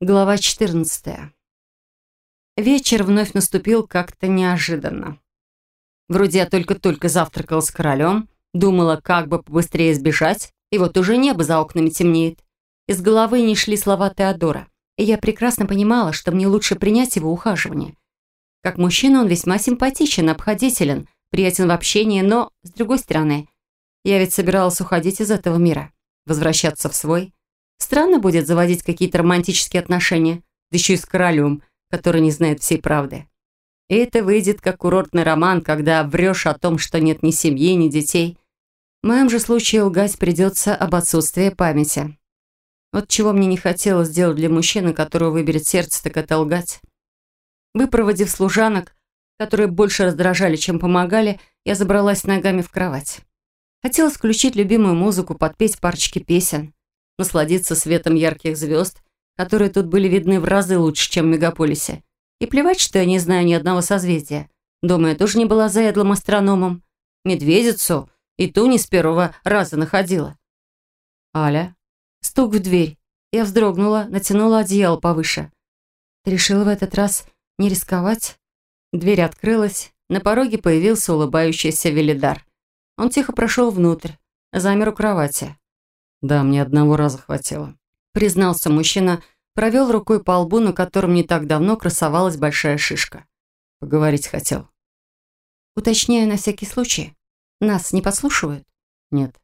Глава 14. Вечер вновь наступил как-то неожиданно. Вроде я только-только завтракала с королем, думала, как бы побыстрее сбежать, и вот уже небо за окнами темнеет. Из головы не шли слова Теодора, и я прекрасно понимала, что мне лучше принять его ухаживание. Как мужчина он весьма симпатичен, обходителен, приятен в общении, но, с другой стороны, я ведь собиралась уходить из этого мира, возвращаться в свой – Странно будет заводить какие-то романтические отношения, да еще и с королем, который не знает всей правды. И это выйдет как курортный роман, когда врешь о том, что нет ни семьи, ни детей. В моем же случае лгать придется об отсутствии памяти. Вот чего мне не хотелось сделать для мужчины, которого выберет сердце, так это лгать. Выпроводив служанок, которые больше раздражали, чем помогали, я забралась ногами в кровать. Хотелось включить любимую музыку, подпеть парочки песен насладиться светом ярких звезд, которые тут были видны в разы лучше, чем в мегаполисе. И плевать, что я не знаю ни одного созвездия. Дома я тоже не была заядлым астрономом. Медведицу и ту не с первого раза находила. Аля. Стук в дверь. Я вздрогнула, натянула одеяло повыше. Ты решила в этот раз не рисковать? Дверь открылась. На пороге появился улыбающийся Велидар. Он тихо прошел внутрь, замер у кровати. «Да, мне одного раза хватило», — признался мужчина, провел рукой по лбу, на котором не так давно красовалась большая шишка. Поговорить хотел. «Уточняю на всякий случай. Нас не подслушивают?» «Нет».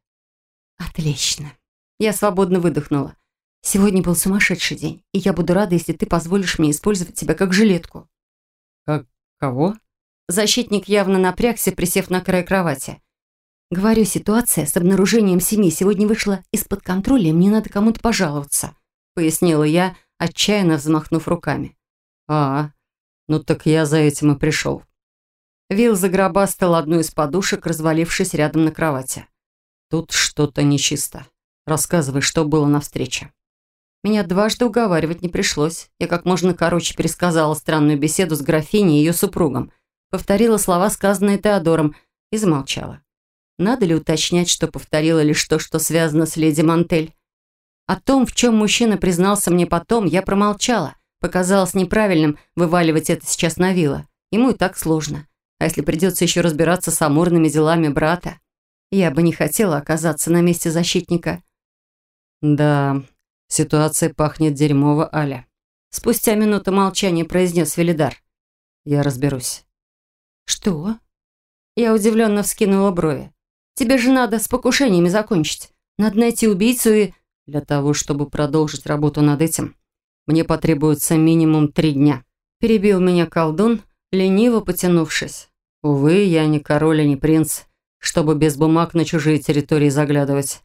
«Отлично». Я свободно выдохнула. «Сегодня был сумасшедший день, и я буду рада, если ты позволишь мне использовать тебя как жилетку». «Как кого?» Защитник явно напрягся, присев на край кровати. Говорю, ситуация с обнаружением семьи сегодня вышла из-под контроля, и мне надо кому-то пожаловаться», пояснила я, отчаянно взмахнув руками. «А, ну так я за этим и пришел». Вилл загробастал одну из подушек, развалившись рядом на кровати. «Тут что-то нечисто. Рассказывай, что было на встрече». Меня дважды уговаривать не пришлось. Я как можно короче пересказала странную беседу с графиней и ее супругом, повторила слова, сказанные Теодором, и замолчала. Надо ли уточнять, что повторила лишь то, что связано с леди Мантель? О том, в чем мужчина признался мне потом, я промолчала. Показалось неправильным вываливать это сейчас на Вилла. Ему и так сложно. А если придется еще разбираться с амурными делами брата? Я бы не хотела оказаться на месте защитника. Да, ситуация пахнет дерьмово, Аля. Спустя минуту молчания произнес Велидар. Я разберусь. Что? Я удивленно вскинула брови. Тебе же надо с покушениями закончить. Надо найти убийцу и... Для того, чтобы продолжить работу над этим, мне потребуется минимум три дня. Перебил меня колдун, лениво потянувшись. Увы, я не король и не принц, чтобы без бумаг на чужие территории заглядывать.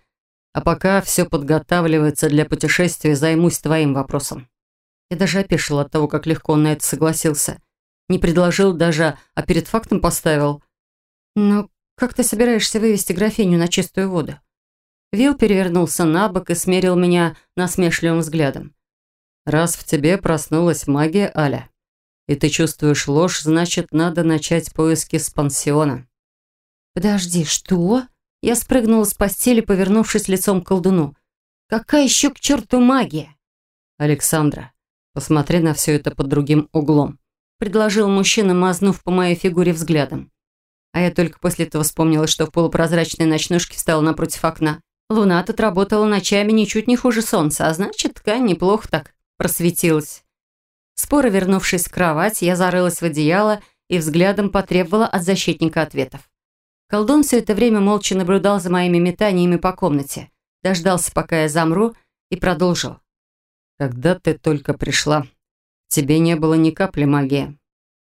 А пока все подготавливается для путешествия, займусь твоим вопросом. Я даже опешил от того, как легко он на это согласился. Не предложил даже, а перед фактом поставил. Но «Как ты собираешься вывести графиню на чистую воду?» Вил перевернулся на бок и смерил меня насмешливым взглядом. «Раз в тебе проснулась магия, Аля, и ты чувствуешь ложь, значит, надо начать поиски с пансиона». «Подожди, что?» Я спрыгнула с постели, повернувшись лицом к колдуну. «Какая еще к черту магия?» «Александра, посмотри на все это под другим углом», предложил мужчина, мазнув по моей фигуре взглядом. А я только после этого вспомнила, что в полупрозрачной ночнушке встала напротив окна. Луна тут работала ночами ничуть не хуже солнца, а значит, ткань неплохо так просветилась. Споро вернувшись в кровать, я зарылась в одеяло и взглядом потребовала от защитника ответов. Колдун все это время молча наблюдал за моими метаниями по комнате, дождался, пока я замру, и продолжил. «Когда ты только пришла, тебе не было ни капли магии.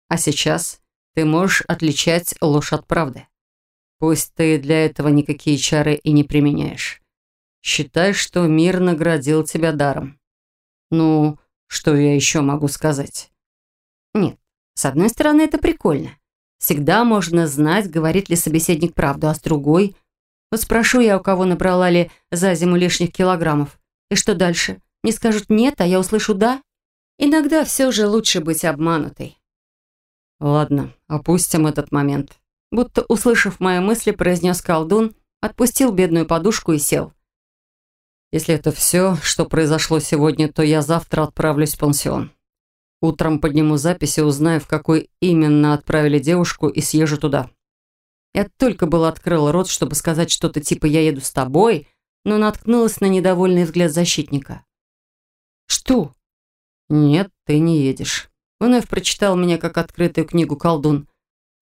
А сейчас ты можешь отличать ложь от правды. Пусть ты для этого никакие чары и не применяешь. Считай, что мир наградил тебя даром. Ну, что я еще могу сказать? Нет, с одной стороны, это прикольно. Всегда можно знать, говорит ли собеседник правду, а с другой... Вот спрошу я, у кого набрала ли за зиму лишних килограммов. И что дальше? Мне скажут «нет», а я услышу «да»? Иногда все же лучше быть обманутой. Ладно, опустим этот момент. Будто услышав мои мысли, произнес колдун, отпустил бедную подушку и сел. Если это все, что произошло сегодня, то я завтра отправлюсь в пансион. Утром подниму запись и узнаю, в какой именно отправили девушку, и съезжу туда. Я только было открыла рот, чтобы сказать что-то типа «я еду с тобой», но наткнулась на недовольный взгляд защитника. «Что?» «Нет, ты не едешь». Вновь прочитал меня как открытую книгу колдун.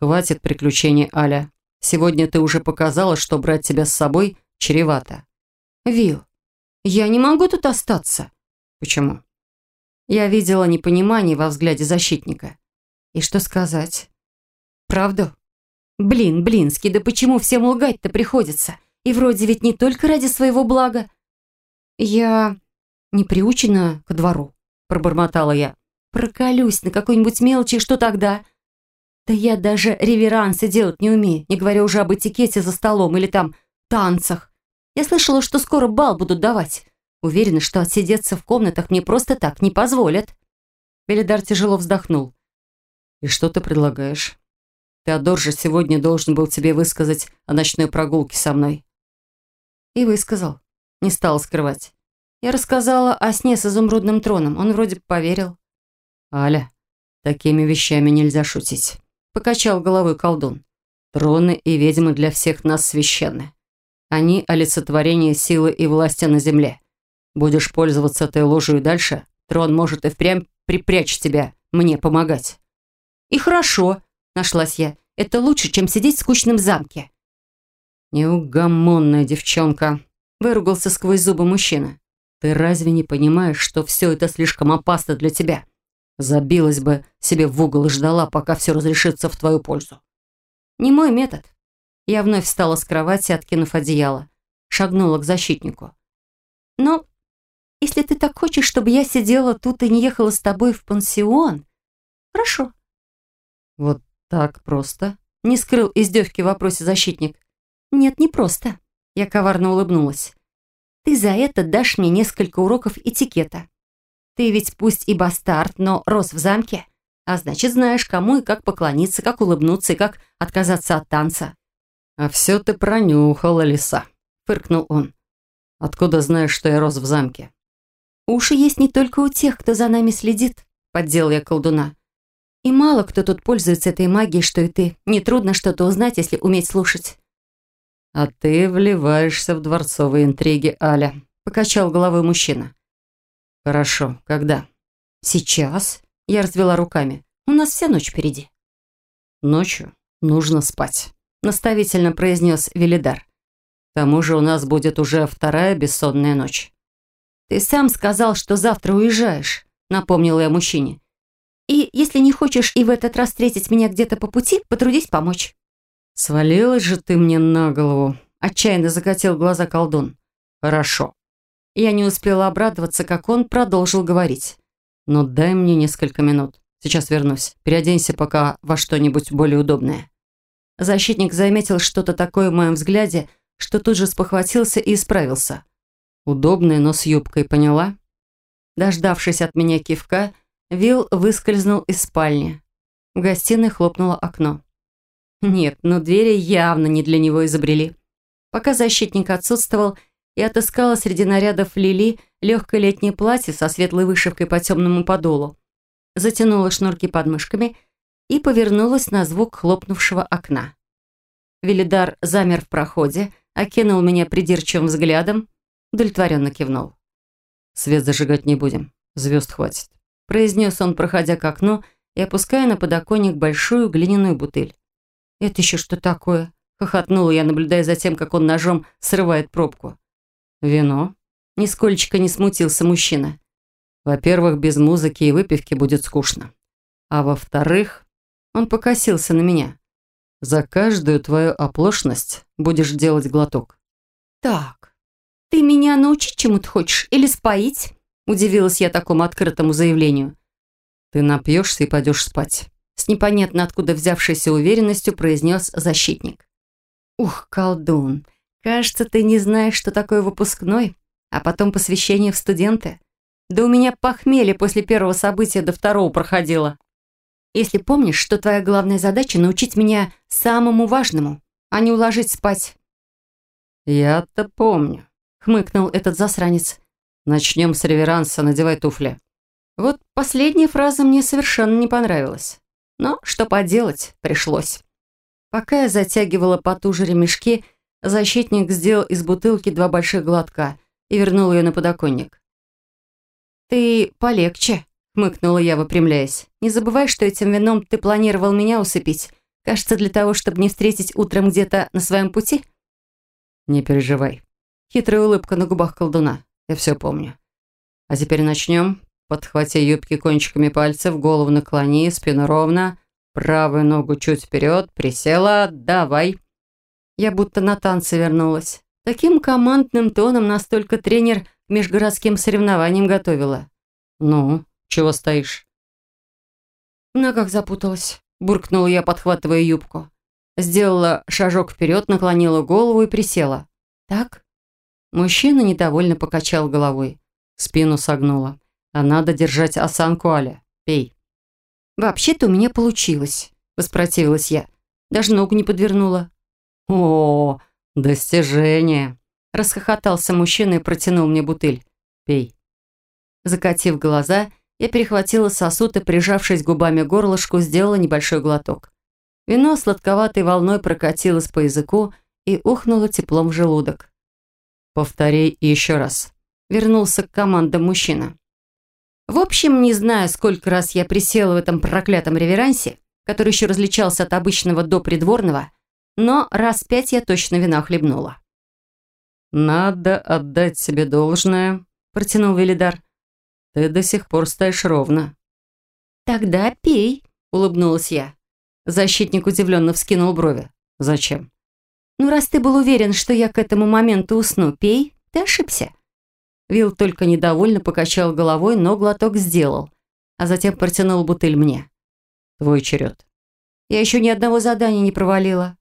«Хватит приключений, Аля. Сегодня ты уже показала, что брать тебя с собой чревато». «Вил, я не могу тут остаться». «Почему?» Я видела непонимание во взгляде защитника. И что сказать? Правду? Блин, Блинский, да почему всем лгать-то приходится? И вроде ведь не только ради своего блага. Я не приучена ко двору, пробормотала я. Проколюсь на какой-нибудь мелочи, что тогда? Да я даже реверансы делать не умею, не говоря уже об этикете за столом или там танцах. Я слышала, что скоро бал будут давать. Уверена, что отсидеться в комнатах мне просто так не позволят. Велидар тяжело вздохнул. «И что ты предлагаешь? Теодор же сегодня должен был тебе высказать о ночной прогулке со мной». И высказал. Не стал скрывать. Я рассказала о сне с изумрудным троном. Он вроде поверил. «Аля, такими вещами нельзя шутить», — покачал головой колдун. «Троны и ведьмы для всех нас священны. Они — олицетворение силы и власти на земле. Будешь пользоваться этой ложью и дальше, трон может и впрямь припрячь тебя, мне помогать». «И хорошо», — нашлась я. «Это лучше, чем сидеть в скучном замке». «Неугомонная девчонка», — выругался сквозь зубы мужчина. «Ты разве не понимаешь, что все это слишком опасно для тебя? Забилась бы себе в угол и ждала, пока все разрешится в твою пользу». «Не мой метод». Я вновь встала с кровати, откинув одеяло. Шагнула к защитнику. «Но если ты так хочешь, чтобы я сидела тут и не ехала с тобой в пансион, хорошо». «Вот так просто?» — не скрыл издевки в вопросе защитник. «Нет, не просто». Я коварно улыбнулась. «Ты за это дашь мне несколько уроков этикета. Ты ведь пусть и бастард, но рос в замке, а значит, знаешь, кому и как поклониться, как улыбнуться и как отказаться от танца». «А все ты пронюхала, лиса», — фыркнул он. «Откуда знаешь, что я рос в замке?» «Уши есть не только у тех, кто за нами следит», — поддел я колдуна. «И мало кто тут пользуется этой магией, что и ты. Нетрудно что-то узнать, если уметь слушать». «А ты вливаешься в дворцовые интриги, Аля», — покачал головой мужчина. «Хорошо. Когда?» «Сейчас», — я развела руками. «У нас вся ночь впереди». «Ночью нужно спать», — наставительно произнес Велидар. «К тому же у нас будет уже вторая бессонная ночь». «Ты сам сказал, что завтра уезжаешь», — напомнила я мужчине. «И если не хочешь и в этот раз встретить меня где-то по пути, потрудись помочь». «Свалилась же ты мне на голову», — отчаянно закатил глаза колдун. «Хорошо». Я не успела обрадоваться, как он продолжил говорить. «Но дай мне несколько минут. Сейчас вернусь. Переоденься пока во что-нибудь более удобное». Защитник заметил что-то такое в моем взгляде, что тут же спохватился и исправился. Удобная, но с юбкой, поняла? Дождавшись от меня кивка, Вилл выскользнул из спальни. В гостиной хлопнуло окно. Нет, но двери явно не для него изобрели. Пока защитник отсутствовал, я отыскала среди нарядов Лили легкое летнее платье со светлой вышивкой по темному подолу. Затянула шнурки подмышками и повернулась на звук хлопнувшего окна. Велидар замер в проходе, окинул меня придирчивым взглядом, Удовлетворенно кивнул. «Свет зажигать не будем. Звезд хватит», – произнес он, проходя к окну и опуская на подоконник большую глиняную бутыль. «Это еще что такое?» – хохотнула я, наблюдая за тем, как он ножом срывает пробку. «Вино?» – нисколько не смутился мужчина. «Во-первых, без музыки и выпивки будет скучно. А во-вторых, он покосился на меня. За каждую твою оплошность будешь делать глоток». «Так, «Ты меня научить чему-то хочешь или споить?» Удивилась я такому открытому заявлению. «Ты напьешься и пойдешь спать», с непонятно откуда взявшейся уверенностью произнес защитник. «Ух, колдун, кажется, ты не знаешь, что такое выпускной, а потом посвящение в студенты. Да у меня похмелье после первого события до второго проходило. Если помнишь, что твоя главная задача научить меня самому важному, а не уложить спать». «Я-то помню», хмыкнул этот засранец. «Начнем с реверанса, надевай туфли». Вот последняя фраза мне совершенно не понравилась. Но что поделать, пришлось. Пока я затягивала потуже ремешки, защитник сделал из бутылки два больших глотка и вернул ее на подоконник. «Ты полегче», — хмыкнула я, выпрямляясь. «Не забывай, что этим вином ты планировал меня усыпить. Кажется, для того, чтобы не встретить утром где-то на своем пути?» «Не переживай». Хитрая улыбка на губах колдуна. Я все помню. А теперь начнем. Подхвати юбки кончиками пальцев, голову наклони, спину ровно, правую ногу чуть вперед, присела, давай. Я будто на танцы вернулась. Таким командным тоном настолько тренер к межгородским соревнованиям готовила. «Ну, чего стоишь?» В ногах запуталась. Буркнула я, подхватывая юбку. Сделала шажок вперед, наклонила голову и присела. «Так?» Мужчина недовольно покачал головой. Спину согнула. А надо держать осанку, Аля. Пей. «Вообще-то у меня получилось», — воспротивилась я. Даже ногу не подвернула. «О, достижение!» Расхохотался мужчина и протянул мне бутыль. «Пей». Закатив глаза, я перехватила сосуд и, прижавшись губами горлышку, сделала небольшой глоток. Вино сладковатой волной прокатилось по языку и ухнуло теплом в желудок. «Повтори еще раз», — вернулся к командам мужчина. В общем, не знаю, сколько раз я присела в этом проклятом реверансе, который еще различался от обычного до придворного, но раз пять я точно вина хлебнула. «Надо отдать себе должное», — протянул Велидар. «Ты до сих пор стоишь ровно». «Тогда пей», — улыбнулась я. Защитник удивленно вскинул брови. «Зачем?» «Ну, раз ты был уверен, что я к этому моменту усну, пей, ты ошибся. Вил только недовольно покачал головой, но глоток сделал, а затем протянул бутыль мне. «Твой черед». «Я еще ни одного задания не провалила».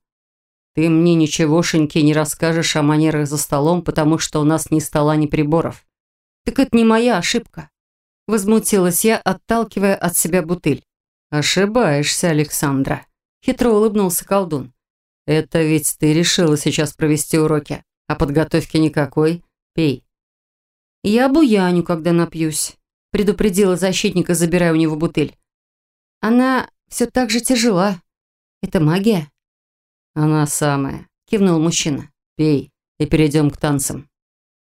«Ты мне ничегошеньки не расскажешь о манерах за столом, потому что у нас ни стола, ни приборов». «Так это не моя ошибка», — возмутилась я, отталкивая от себя бутыль. «Ошибаешься, Александра», — хитро улыбнулся колдун. «Это ведь ты решила сейчас провести уроки, а подготовки никакой. Пей». «Я буяню, когда напьюсь», — предупредила защитника, забирая у него бутыль. «Она все так же тяжела. Это магия?» «Она самая», — кивнул мужчина. «Пей, и перейдем к танцам».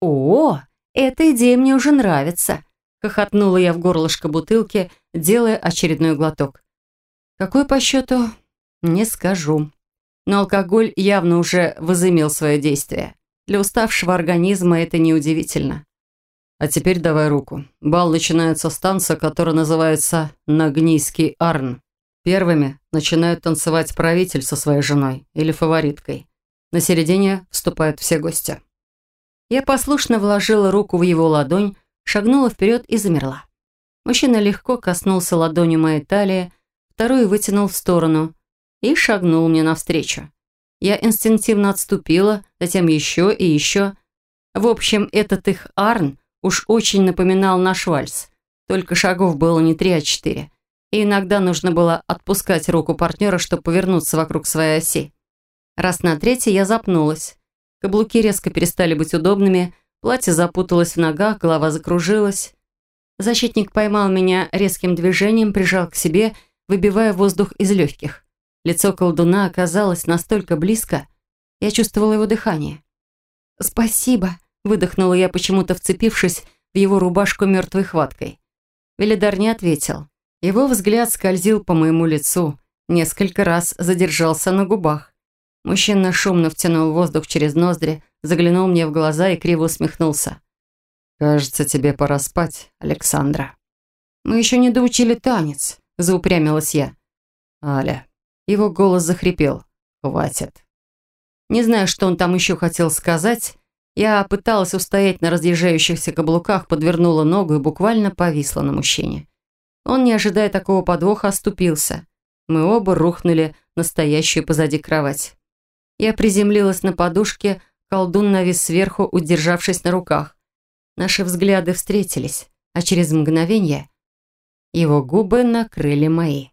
«О, эта идея мне уже нравится», — хохотнула я в горлышко бутылки, делая очередной глоток. «Какой по счету?» «Не скажу». Но алкоголь явно уже возымел свое действие. Для уставшего организма это неудивительно. А теперь давай руку. Бал начинается с танца, который называется «Нагнийский Арн». Первыми начинают танцевать правитель со своей женой или фавориткой. На середине вступают все гости. Я послушно вложила руку в его ладонь, шагнула вперед и замерла. Мужчина легко коснулся ладонью моей талии, вторую вытянул в сторону и шагнул мне навстречу. Я инстинктивно отступила, затем еще и еще. В общем, этот их Арн – уж очень напоминал наш вальс. Только шагов было не три, а четыре. И иногда нужно было отпускать руку партнера, чтобы повернуться вокруг своей оси. Раз на третий я запнулась. Каблуки резко перестали быть удобными, платье запуталось в ногах, голова закружилась. Защитник поймал меня резким движением, прижал к себе, выбивая воздух из легких. Лицо колдуна оказалось настолько близко, я чувствовала его дыхание. «Спасибо», Выдохнула я, почему-то вцепившись в его рубашку мертвой хваткой. Велидар не ответил. Его взгляд скользил по моему лицу, несколько раз задержался на губах. Мужчина шумно втянул воздух через ноздри, заглянул мне в глаза и криво усмехнулся. «Кажется, тебе пора спать, Александра». «Мы еще не доучили танец», — заупрямилась я. «Аля». Его голос захрипел. «Хватит». Не знаю, что он там еще хотел сказать, я пыталась устоять на разъезжающихся каблуках, подвернула ногу и буквально повисла на мужчине. Он, не ожидая такого подвоха, оступился. Мы оба рухнули настоящую позади кровать. Я приземлилась на подушке, колдун навис сверху, удержавшись на руках. Наши взгляды встретились, а через мгновение его губы накрыли мои.